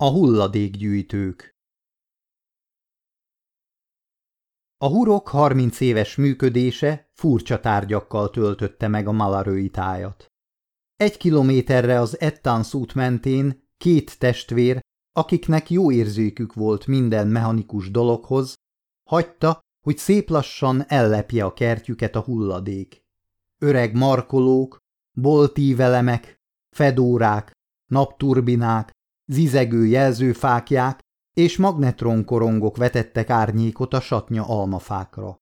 A hulladékgyűjtők A hurok harminc éves működése furcsa tárgyakkal töltötte meg a malarői tájat. Egy kilométerre az Ettans út mentén két testvér, akiknek jó érzékük volt minden mechanikus dologhoz, hagyta, hogy szép lassan ellepje a kertjüket a hulladék. Öreg markolók, boltívelemek, fedórák, napturbinák, zizegő jelzőfákják és magnetronkorongok vetettek árnyékot a satnya almafákra.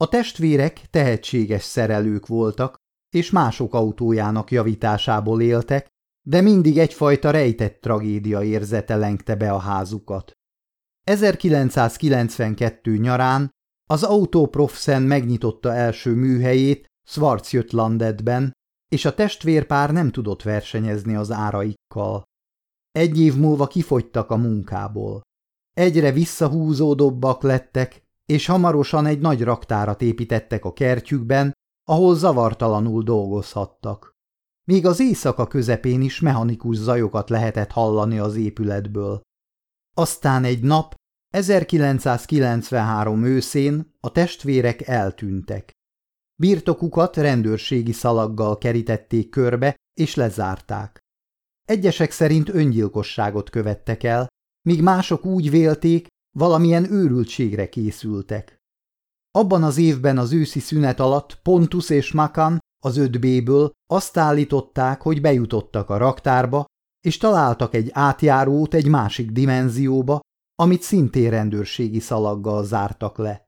A testvérek tehetséges szerelők voltak, és mások autójának javításából éltek, de mindig egyfajta rejtett tragédia érzete lengte be a házukat. 1992 nyarán az Autoprofsen megnyitotta első műhelyét Schwarzjötlandetben, és a testvérpár nem tudott versenyezni az áraikkal. Egy év múlva kifogytak a munkából. Egyre visszahúzódobbak lettek, és hamarosan egy nagy raktárat építettek a kertjükben, ahol zavartalanul dolgozhattak. Még az éjszaka közepén is mechanikus zajokat lehetett hallani az épületből. Aztán egy nap, 1993 őszén a testvérek eltűntek. Birtokukat rendőrségi szalaggal kerítették körbe és lezárták. Egyesek szerint öngyilkosságot követtek el, míg mások úgy vélték, valamilyen őrültségre készültek. Abban az évben az őszi szünet alatt Pontus és Makan az 5B-ből azt állították, hogy bejutottak a raktárba, és találtak egy átjárót egy másik dimenzióba, amit szintén rendőrségi szalaggal zártak le.